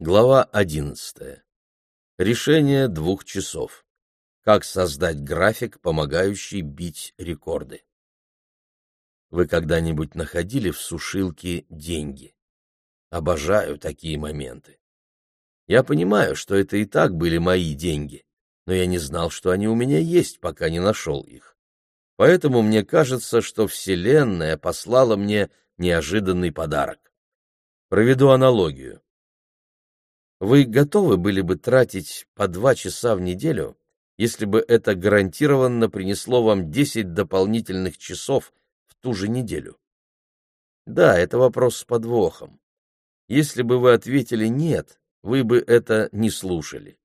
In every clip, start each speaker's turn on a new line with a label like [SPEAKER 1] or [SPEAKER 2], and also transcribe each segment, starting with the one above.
[SPEAKER 1] Глава одиннадцатая. Решение двух часов. Как создать график, помогающий бить рекорды. Вы когда-нибудь находили в сушилке деньги? Обожаю такие моменты. Я понимаю, что это и так были мои деньги, но я не знал, что они у меня есть, пока не нашел их. Поэтому мне кажется, что Вселенная послала мне неожиданный подарок. Проведу аналогию. Вы готовы были бы тратить по два часа в неделю, если бы это гарантированно принесло вам 10 дополнительных часов в ту же неделю? Да, это вопрос с подвохом. Если бы вы ответили «нет», вы бы это не слушали.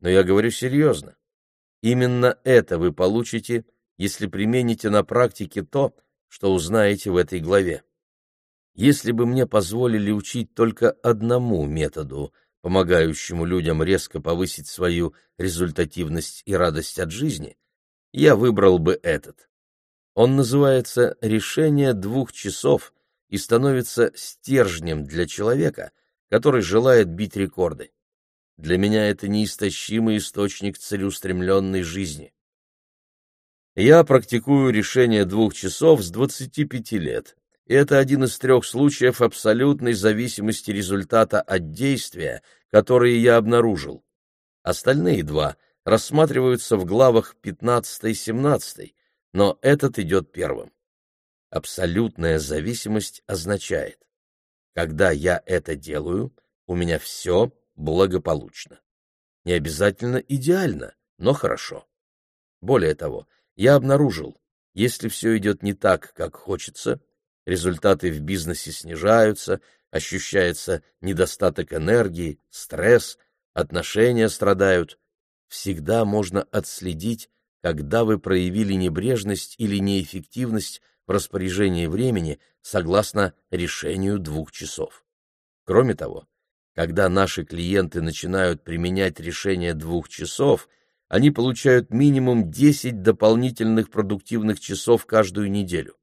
[SPEAKER 1] Но я говорю серьезно. Именно это вы получите, если примените на практике то, что узнаете в этой главе. Если бы мне позволили учить только одному методу, помогающему людям резко повысить свою результативность и радость от жизни, я выбрал бы этот. Он называется «решение двух часов» и становится стержнем для человека, который желает бить рекорды. Для меня это неистощимый источник целеустремленной жизни. Я практикую решение двух часов с 25 лет, это один из трех случаев абсолютной зависимости результата от действия, которые я обнаружил. Остальные два рассматриваются в главах 15 и 17, но этот идет первым. Абсолютная зависимость означает, когда я это делаю, у меня все благополучно. Не обязательно идеально, но хорошо. Более того, я обнаружил, если все идет не так, как хочется, результаты в бизнесе снижаются, ощущается недостаток энергии, стресс, отношения страдают, всегда можно отследить, когда вы проявили небрежность или неэффективность в распоряжении времени согласно решению двух часов. Кроме того, когда наши клиенты начинают применять решение двух часов, они получают минимум 10 дополнительных продуктивных часов каждую неделю,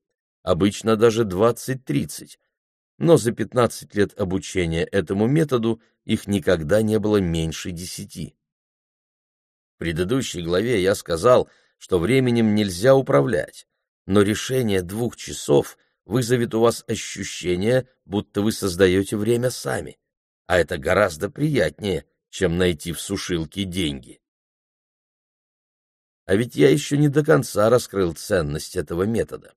[SPEAKER 1] обычно даже 20-30, но за 15 лет обучения этому методу их никогда не было меньше 10. В предыдущей главе я сказал, что временем нельзя управлять, но решение двух часов вызовет у вас ощущение, будто вы создаете время сами, а это гораздо приятнее, чем найти в сушилке деньги. А ведь я еще не до конца раскрыл ценность этого метода.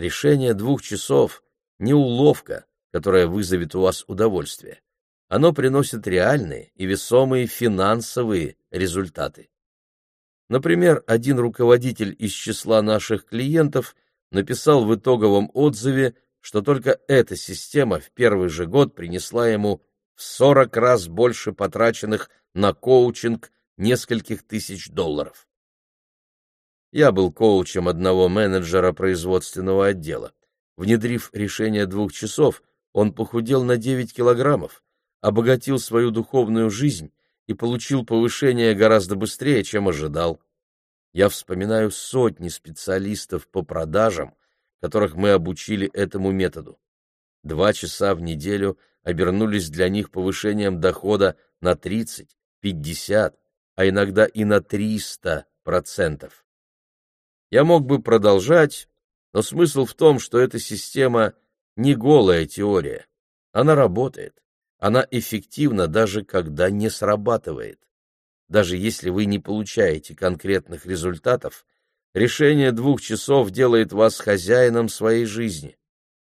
[SPEAKER 1] Решение двух часов — не уловка, которая вызовет у вас удовольствие. Оно приносит реальные и весомые финансовые результаты. Например, один руководитель из числа наших клиентов написал в итоговом отзыве, что только эта система в первый же год принесла ему в 40 раз больше потраченных на коучинг нескольких тысяч долларов. Я был коучем одного менеджера производственного отдела. Внедрив решение двух часов, он похудел на 9 килограммов, обогатил свою духовную жизнь и получил повышение гораздо быстрее, чем ожидал. Я вспоминаю сотни специалистов по продажам, которых мы обучили этому методу. Два часа в неделю обернулись для них повышением дохода на 30, 50, а иногда и на 300 процентов. Я мог бы продолжать, но смысл в том, что эта система не голая теория. Она работает. Она эффективна даже когда не срабатывает. Даже если вы не получаете конкретных результатов, решение двух часов делает вас хозяином своей жизни.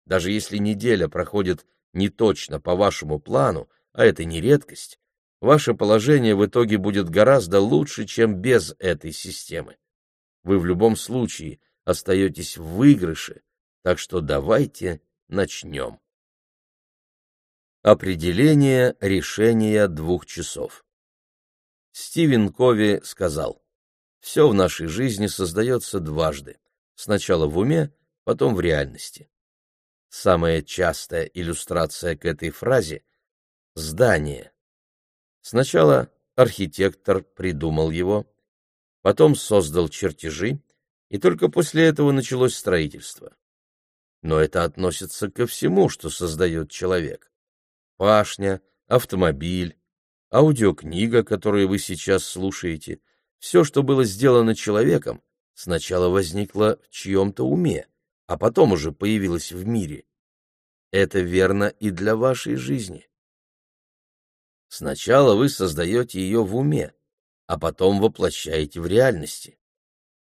[SPEAKER 1] Даже если неделя проходит не точно по вашему плану, а это не редкость, ваше положение в итоге будет гораздо лучше, чем без этой системы. Вы в любом случае остаетесь в выигрыше, так что давайте начнем. Определение решения двух часов. Стивен Кови сказал, «Все в нашей жизни создается дважды, сначала в уме, потом в реальности». Самая частая иллюстрация к этой фразе — здание. Сначала архитектор придумал его, потом создал чертежи, и только после этого началось строительство. Но это относится ко всему, что создает человек. Пашня, автомобиль, аудиокнига, которую вы сейчас слушаете, все, что было сделано человеком, сначала возникло в чьем-то уме, а потом уже появилось в мире. Это верно и для вашей жизни. Сначала вы создаете ее в уме, а потом воплощаете в реальности.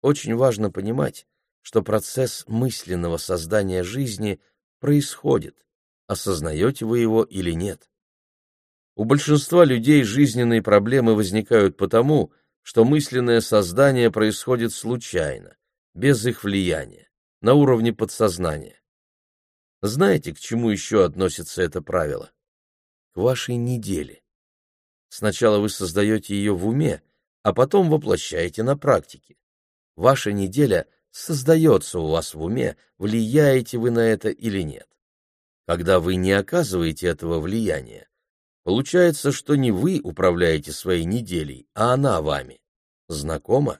[SPEAKER 1] Очень важно понимать, что процесс мысленного создания жизни происходит, осознаете вы его или нет. У большинства людей жизненные проблемы возникают потому, что мысленное создание происходит случайно, без их влияния, на уровне подсознания. Знаете, к чему еще относится это правило? К вашей неделе. Сначала вы создаете ее в уме, а потом воплощаете на практике. Ваша неделя создается у вас в уме, влияете вы на это или нет. Когда вы не оказываете этого влияния, получается, что не вы управляете своей неделей, а она вами. Знакомо?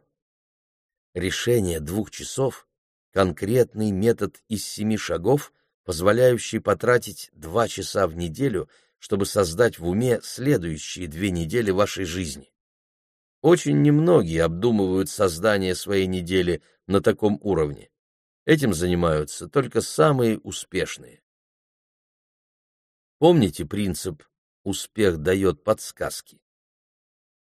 [SPEAKER 1] Решение двух часов — конкретный метод из семи шагов, позволяющий потратить два часа в неделю — чтобы создать в уме следующие две недели вашей жизни. Очень немногие обдумывают создание своей недели на таком уровне. Этим занимаются только самые успешные. Помните принцип «успех дает подсказки»?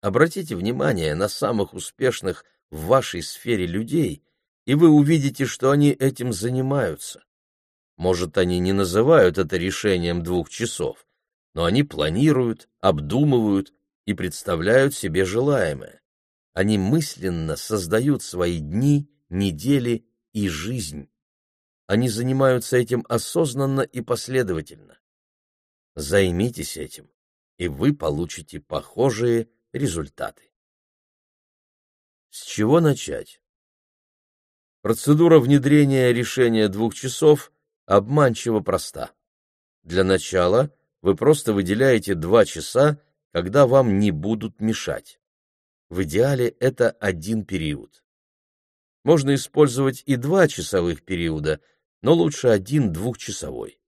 [SPEAKER 1] Обратите внимание на самых успешных в вашей сфере людей, и вы увидите, что они этим занимаются. Может, они не называют это решением двух часов, но они планируют, обдумывают и представляют себе желаемое. Они мысленно создают свои дни, недели и жизнь. Они занимаются этим осознанно и последовательно. Займитесь этим, и вы получите похожие результаты. С чего начать? Процедура внедрения решения двух часов обманчиво проста. Для начала вы просто выделяете два часа, когда вам не будут мешать. В идеале это один период. Можно использовать и два часовых периода, но лучше один двухчасовой.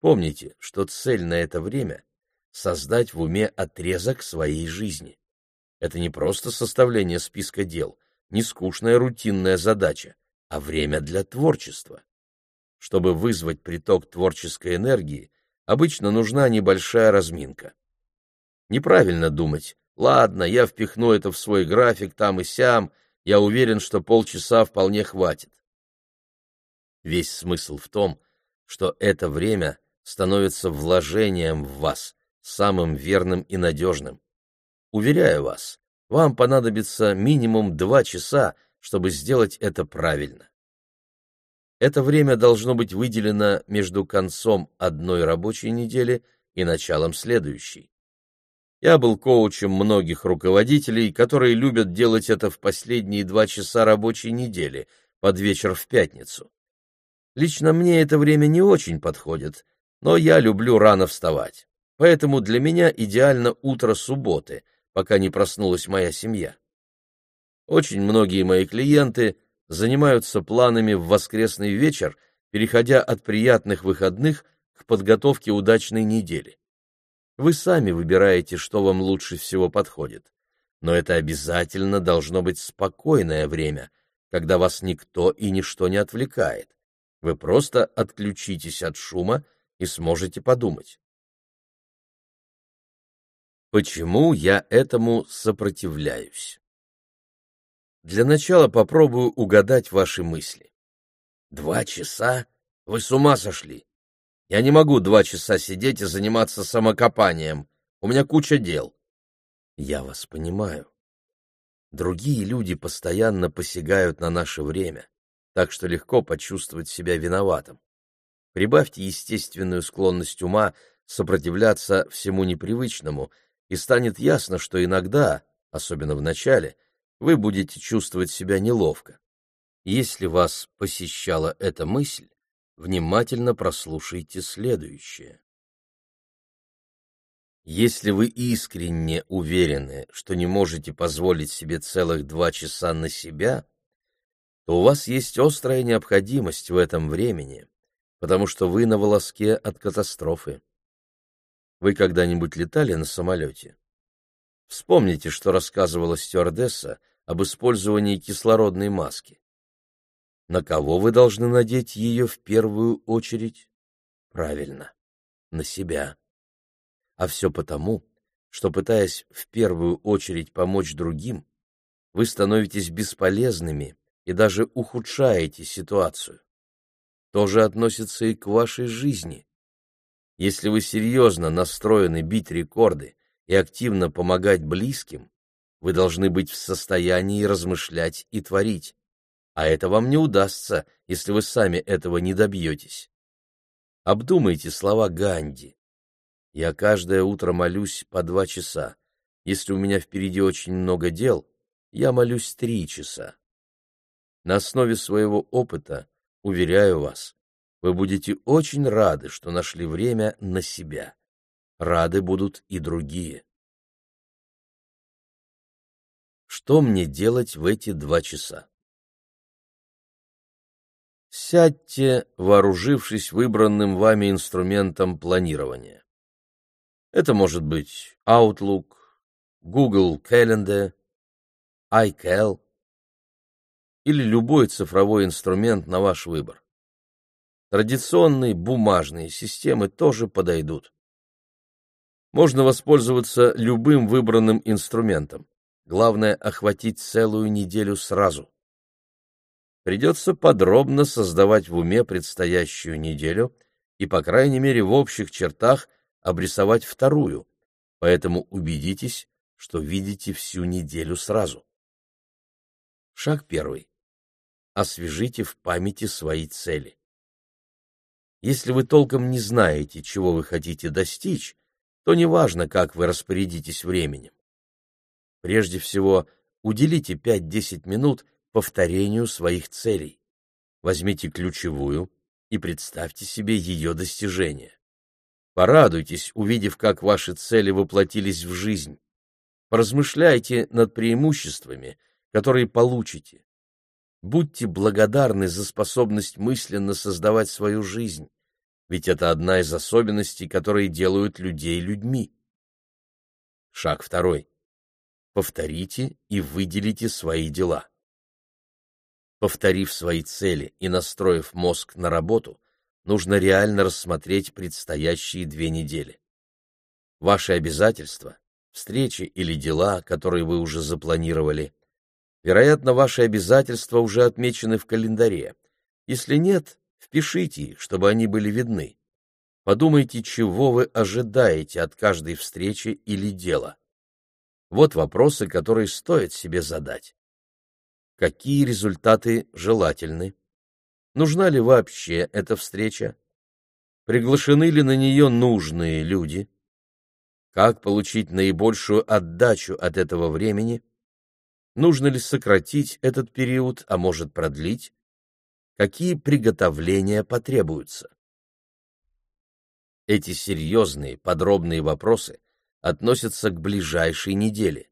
[SPEAKER 1] Помните, что цель на это время — создать в уме отрезок своей жизни. Это не просто составление списка дел, не скучная рутинная задача, а время для творчества. Чтобы вызвать приток творческой энергии, обычно нужна небольшая разминка. Неправильно думать, ладно, я впихну это в свой график там и сям, я уверен, что полчаса вполне хватит. Весь смысл в том, что это время становится вложением в вас, самым верным и надежным. Уверяю вас, вам понадобится минимум два часа, чтобы сделать это правильно. Это время должно быть выделено между концом одной рабочей недели и началом следующей. Я был коучем многих руководителей, которые любят делать это в последние два часа рабочей недели, под вечер в пятницу. Лично мне это время не очень подходит, но я люблю рано вставать. Поэтому для меня идеально утро субботы, пока не проснулась моя семья. Очень многие мои клиенты — занимаются планами в воскресный вечер, переходя от приятных выходных к подготовке удачной недели. Вы сами выбираете, что вам лучше всего подходит. Но это обязательно должно быть спокойное время, когда вас никто и ничто не отвлекает. Вы просто отключитесь от шума и сможете подумать. Почему я этому сопротивляюсь? Для начала попробую угадать ваши мысли. Два часа? Вы с ума сошли? Я не могу два часа сидеть и заниматься самокопанием. У меня куча дел. Я вас понимаю. Другие люди постоянно посягают на наше время, так что легко почувствовать себя виноватым. Прибавьте естественную склонность ума сопротивляться всему непривычному, и станет ясно, что иногда, особенно в начале, вы будете чувствовать себя неловко. Если вас посещала эта мысль, внимательно прослушайте следующее. Если вы искренне уверены, что не можете позволить себе целых два часа на себя, то у вас есть острая необходимость в этом времени, потому что вы на волоске от катастрофы. Вы когда-нибудь летали на самолете? Вспомните, что рассказывала стюардесса об использовании кислородной маски. На кого вы должны надеть ее в первую очередь? Правильно, на себя. А все потому, что, пытаясь в первую очередь помочь другим, вы становитесь бесполезными и даже ухудшаете ситуацию. То же относится и к вашей жизни. Если вы серьезно настроены бить рекорды и активно помогать близким, вы должны быть в состоянии размышлять и творить. А это вам не удастся, если вы сами этого не добьетесь. Обдумайте слова Ганди. Я каждое утро молюсь по два часа. Если у меня впереди очень много дел, я молюсь три часа. На основе своего опыта, уверяю вас, вы будете очень рады, что нашли время на себя. Рады будут и другие. Что мне делать в эти два часа? Сядьте, вооружившись выбранным вами инструментом планирования. Это может быть Outlook, Google Calendar, iCal или любой цифровой инструмент на ваш выбор. Традиционные бумажные системы тоже подойдут. Можно воспользоваться любым выбранным инструментом. Главное — охватить целую неделю сразу. Придется подробно создавать в уме предстоящую неделю и, по крайней мере, в общих чертах обрисовать вторую, поэтому убедитесь, что видите всю неделю сразу. Шаг первый. Освежите в памяти свои цели. Если вы толком не знаете, чего вы хотите достичь, то неважно, как вы распорядитесь временем. Прежде всего, уделите 5-10 минут повторению своих целей. Возьмите ключевую и представьте себе ее достижение. Порадуйтесь, увидев, как ваши цели воплотились в жизнь. Поразмышляйте над преимуществами, которые получите. Будьте благодарны за способность мысленно создавать свою жизнь, ведь это одна из особенностей, которые делают людей людьми. Шаг второй. Повторите и выделите свои дела. Повторив свои цели и настроив мозг на работу, нужно реально рассмотреть предстоящие две недели. Ваши обязательства, встречи или дела, которые вы уже запланировали, Вероятно, ваши обязательства уже отмечены в календаре. Если нет, впишите их, чтобы они были видны. Подумайте, чего вы ожидаете от каждой встречи или дела. Вот вопросы, которые стоит себе задать. Какие результаты желательны? Нужна ли вообще эта встреча? Приглашены ли на нее нужные люди? Как получить наибольшую отдачу от этого времени? Нужно ли сократить этот период, а может продлить? Какие приготовления потребуются? Эти серьезные, подробные вопросы относятся к ближайшей неделе.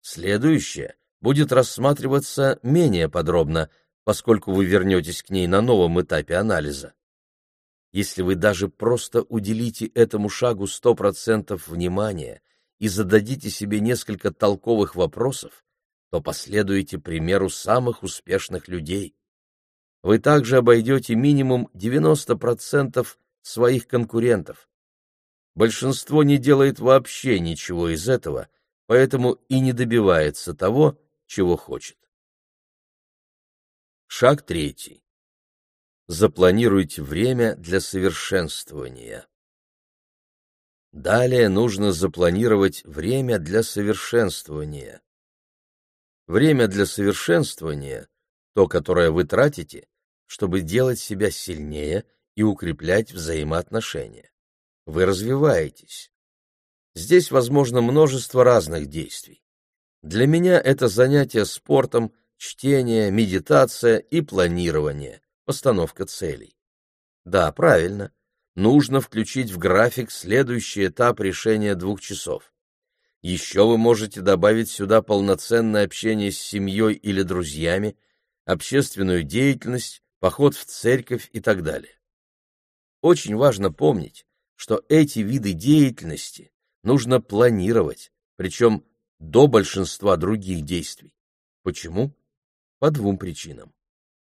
[SPEAKER 1] Следующее будет рассматриваться менее подробно, поскольку вы вернетесь к ней на новом этапе анализа. Если вы даже просто уделите этому шагу 100% внимания и зададите себе несколько толковых вопросов, то последуете примеру самых успешных людей. Вы также обойдете минимум 90% своих конкурентов. Большинство не делает вообще ничего из этого, поэтому и не добивается того, чего хочет. Шаг третий. Запланируйте время для совершенствования. Далее нужно запланировать время для совершенствования. Время для совершенствования — то, которое вы тратите, чтобы делать себя сильнее и укреплять взаимоотношения. Вы развиваетесь. Здесь возможно множество разных действий. Для меня это занятие спортом, чтение, медитация и планирование, постановка целей. Да, правильно. Нужно включить в график следующий этап решения двух часов. Еще вы можете добавить сюда полноценное общение с семьей или друзьями, общественную деятельность, поход в церковь и так далее. Очень важно помнить, что эти виды деятельности нужно планировать, причем до большинства других действий. Почему? По двум причинам.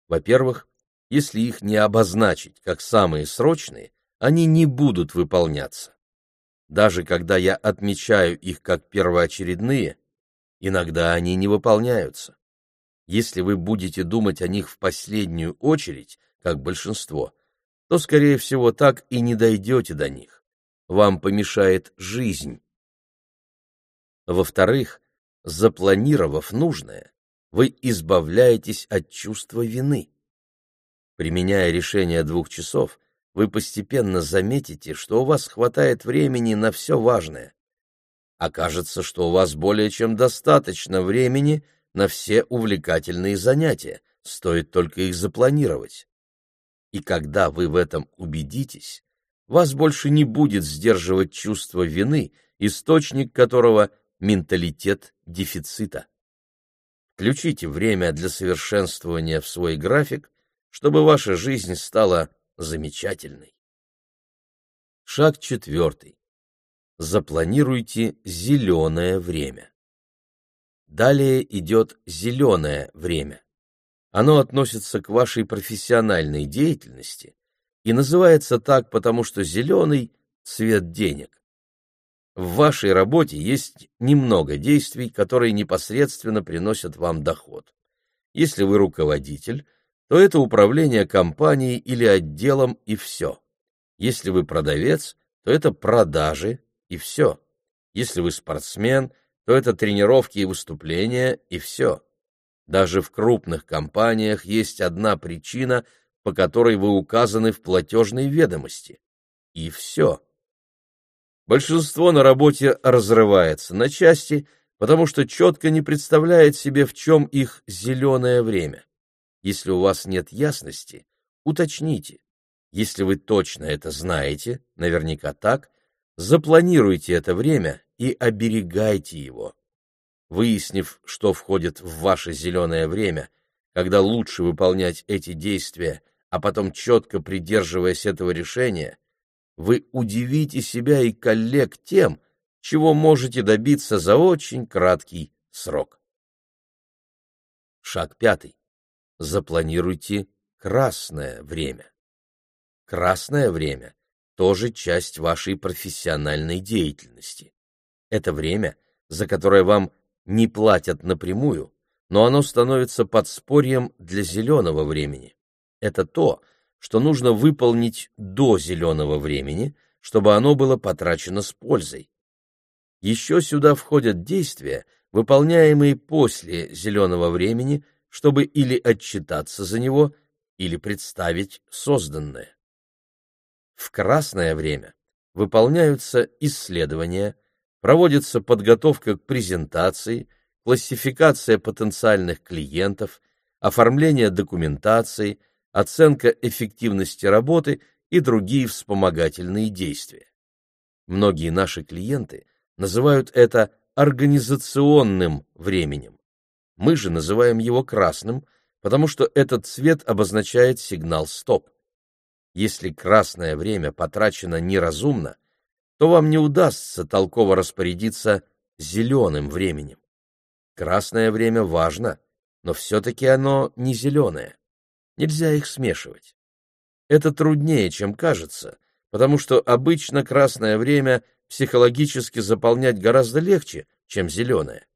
[SPEAKER 1] Во-первых, если их не обозначить как самые срочные, они не будут выполняться. Даже когда я отмечаю их как первоочередные, иногда они не выполняются. Если вы будете думать о них в последнюю очередь, как большинство, то, скорее всего, так и не дойдете до них. Вам помешает жизнь. Во-вторых, запланировав нужное, вы избавляетесь от чувства вины. Применяя решение двух часов, вы постепенно заметите, что у вас хватает времени на все важное. Окажется, что у вас более чем достаточно времени на все увлекательные занятия, стоит только их запланировать. И когда вы в этом убедитесь, вас больше не будет сдерживать чувство вины, источник которого – менталитет дефицита. Включите время для совершенствования в свой график, чтобы ваша жизнь стала замечательной. Шаг четвертый. Запланируйте зеленое время. Далее идет зеленое время. Оно относится к вашей профессиональной деятельности и называется так, потому что зеленый – цвет денег. В вашей работе есть немного действий, которые непосредственно приносят вам доход. Если вы руководитель, то это управление компанией или отделом и все. Если вы продавец, то это продажи и все. Если вы спортсмен, то это тренировки и выступления и все. Даже в крупных компаниях есть одна причина, по которой вы указаны в платежной ведомости. И все. Большинство на работе разрывается на части, потому что четко не представляет себе, в чем их зеленое время. Если у вас нет ясности, уточните. Если вы точно это знаете, наверняка так, запланируйте это время и оберегайте его. Выяснив, что входит в ваше зеленое время, когда лучше выполнять эти действия, а потом четко придерживаясь этого решения, вы удивите себя и коллег тем, чего можете добиться за очень краткий срок. Шаг пятый. Запланируйте красное время. Красное время – тоже часть вашей профессиональной деятельности. Это время, за которое вам не платят напрямую, но оно становится подспорьем для зеленого времени. Это то, что нужно выполнить до зеленого времени, чтобы оно было потрачено с пользой. Еще сюда входят действия, выполняемые после зеленого времени, чтобы или отчитаться за него, или представить созданное. В красное время выполняются исследования, проводится подготовка к презентации, классификация потенциальных клиентов, оформление документации, оценка эффективности работы и другие вспомогательные действия. Многие наши клиенты называют это организационным временем. Мы же называем его красным, потому что этот цвет обозначает сигнал «стоп». Если красное время потрачено неразумно, то вам не удастся толково распорядиться зеленым временем. Красное время важно, но все-таки оно не зеленое. Нельзя их смешивать. Это труднее, чем кажется, потому что обычно красное время психологически заполнять гораздо легче, чем зеленое.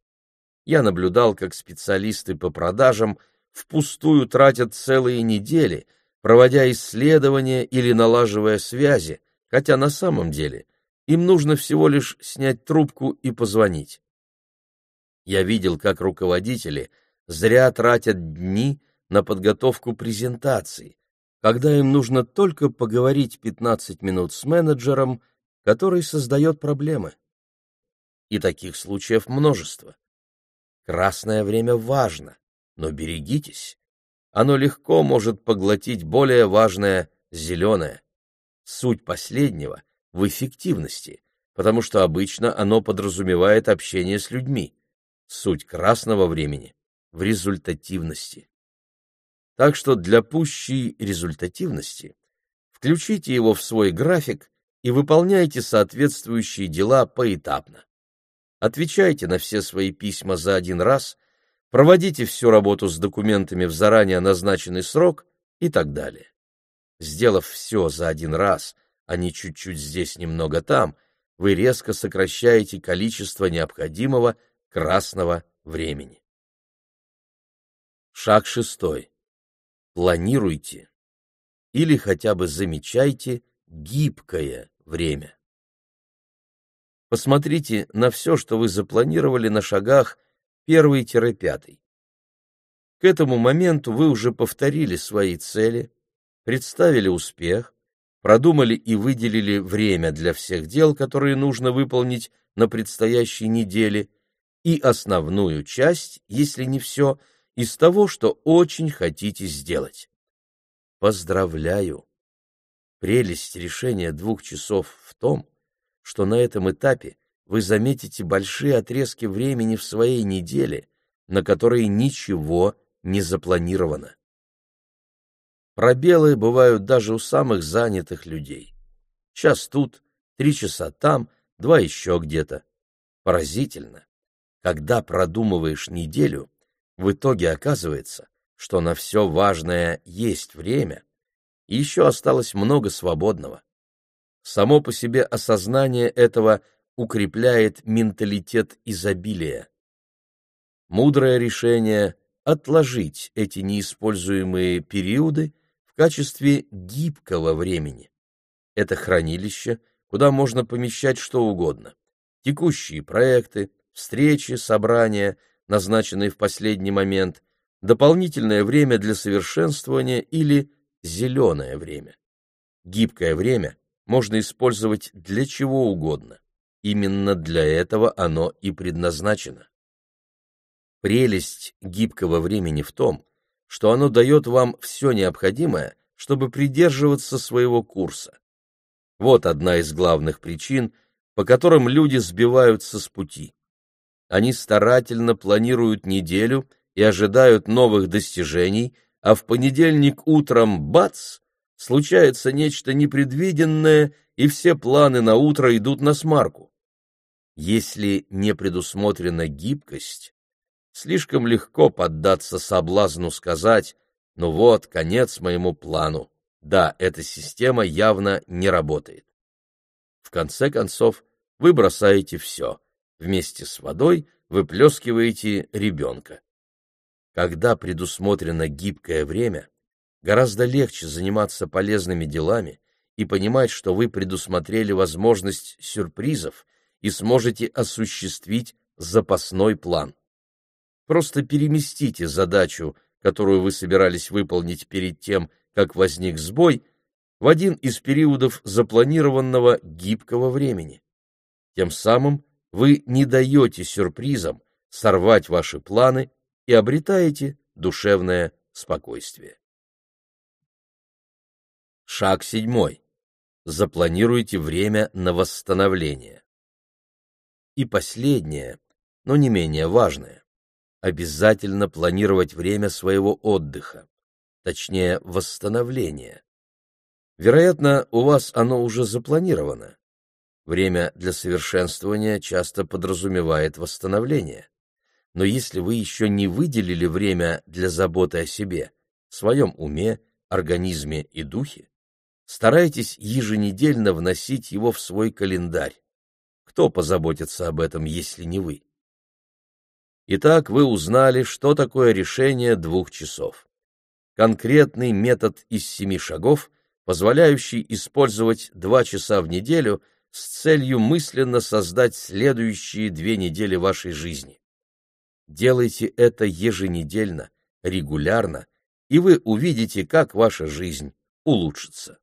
[SPEAKER 1] Я наблюдал, как специалисты по продажам впустую тратят целые недели, проводя исследования или налаживая связи, хотя на самом деле им нужно всего лишь снять трубку и позвонить. Я видел, как руководители зря тратят дни на подготовку презентаций, когда им нужно только поговорить 15 минут с менеджером, который создает проблемы. И таких случаев множество. Красное время важно, но берегитесь. Оно легко может поглотить более важное — зеленое. Суть последнего в эффективности, потому что обычно оно подразумевает общение с людьми. Суть красного времени в результативности. Так что для пущей результативности включите его в свой график и выполняйте соответствующие дела поэтапно. Отвечайте на все свои письма за один раз, проводите всю работу с документами в заранее назначенный срок и так далее. Сделав все за один раз, а не чуть-чуть здесь, немного там, вы резко сокращаете количество необходимого красного времени. Шаг шестой. Планируйте или хотя бы замечайте гибкое время. Посмотрите на все, что вы запланировали на шагах 1-5. К этому моменту вы уже повторили свои цели, представили успех, продумали и выделили время для всех дел, которые нужно выполнить на предстоящей неделе, и основную часть, если не все, из того, что очень хотите сделать. Поздравляю! Прелесть решения двух часов в том, что на этом этапе вы заметите большие отрезки времени в своей неделе, на которые ничего не запланировано. Пробелы бывают даже у самых занятых людей. Час тут, три часа там, два еще где-то. Поразительно. Когда продумываешь неделю, в итоге оказывается, что на все важное есть время, и еще осталось много свободного. Само по себе осознание этого укрепляет менталитет изобилия. Мудрое решение — отложить эти неиспользуемые периоды в качестве гибкого времени. Это хранилище, куда можно помещать что угодно. Текущие проекты, встречи, собрания, назначенные в последний момент, дополнительное время для совершенствования или зеленое время. Гибкое время можно использовать для чего угодно. Именно для этого оно и предназначено. Прелесть гибкого времени в том, что оно дает вам все необходимое, чтобы придерживаться своего курса. Вот одна из главных причин, по которым люди сбиваются с пути. Они старательно планируют неделю и ожидают новых достижений, а в понедельник утром — бац! Случается нечто непредвиденное, и все планы на утро идут на смарку. Если не предусмотрена гибкость, слишком легко поддаться соблазну сказать «ну вот, конец моему плану». Да, эта система явно не работает. В конце концов, вы бросаете все. Вместе с водой выплескиваете ребенка. Когда предусмотрено гибкое время, гораздо легче заниматься полезными делами и понимать, что вы предусмотрели возможность сюрпризов и сможете осуществить запасной план. Просто переместите задачу, которую вы собирались выполнить перед тем, как возник сбой, в один из периодов запланированного гибкого времени. Тем самым вы не даете сюрпризам сорвать ваши планы и обретаете душевное спокойствие. Шаг седьмой. Запланируйте время на восстановление. И последнее, но не менее важное. Обязательно планировать время своего отдыха, точнее восстановления. Вероятно, у вас оно уже запланировано. Время для совершенствования часто подразумевает восстановление но если вы еще не выделили время для заботы о себе, своем уме, организме и духе, старайтесь еженедельно вносить его в свой календарь. Кто позаботится об этом, если не вы? Итак, вы узнали, что такое решение двух часов. Конкретный метод из семи шагов, позволяющий использовать два часа в неделю с целью мысленно создать следующие две недели вашей жизни. Делайте это еженедельно, регулярно, и вы увидите, как ваша жизнь улучшится.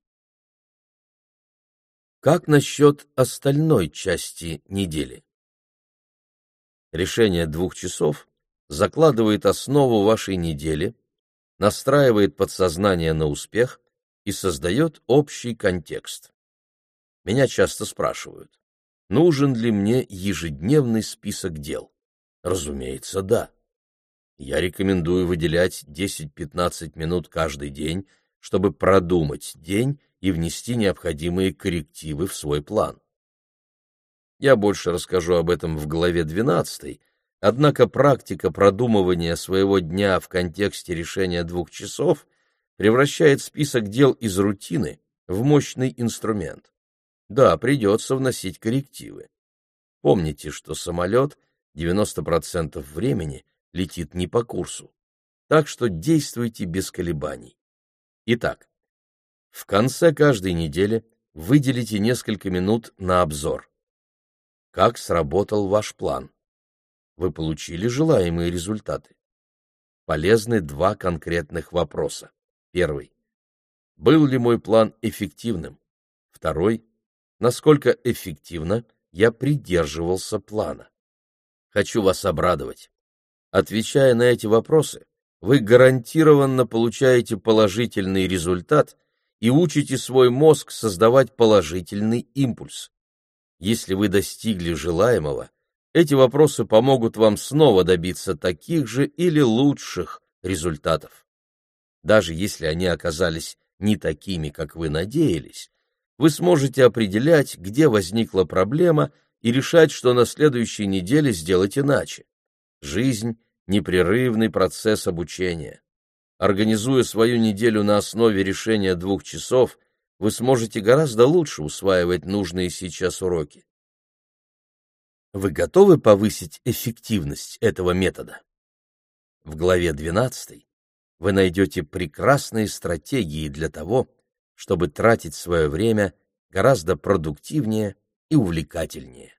[SPEAKER 1] Как насчет остальной части недели? Решение двух часов закладывает основу вашей недели, настраивает подсознание на успех и создает общий контекст. Меня часто спрашивают, нужен ли мне ежедневный список дел? Разумеется, да. Я рекомендую выделять 10-15 минут каждый день, чтобы продумать день и внести необходимые коррективы в свой план. Я больше расскажу об этом в главе 12, однако практика продумывания своего дня в контексте решения двух часов превращает список дел из рутины в мощный инструмент. Да, придется вносить коррективы. Помните, что самолет 90% времени летит не по курсу, так что действуйте без колебаний. Итак, в конце каждой недели выделите несколько минут на обзор. Как сработал ваш план? Вы получили желаемые результаты? Полезны два конкретных вопроса. Первый. Был ли мой план эффективным? Второй. Насколько эффективно я придерживался плана? Хочу вас обрадовать. Отвечая на эти вопросы, вы гарантированно получаете положительный результат и учите свой мозг создавать положительный импульс. Если вы достигли желаемого, эти вопросы помогут вам снова добиться таких же или лучших результатов. Даже если они оказались не такими, как вы надеялись, вы сможете определять, где возникла проблема, и решать, что на следующей неделе сделать иначе. Жизнь — непрерывный процесс обучения. Организуя свою неделю на основе решения двух часов, вы сможете гораздо лучше усваивать нужные сейчас уроки. Вы готовы повысить эффективность этого метода? В главе 12 вы найдете прекрасные стратегии для того, чтобы тратить свое время гораздо продуктивнее и увлекательнее.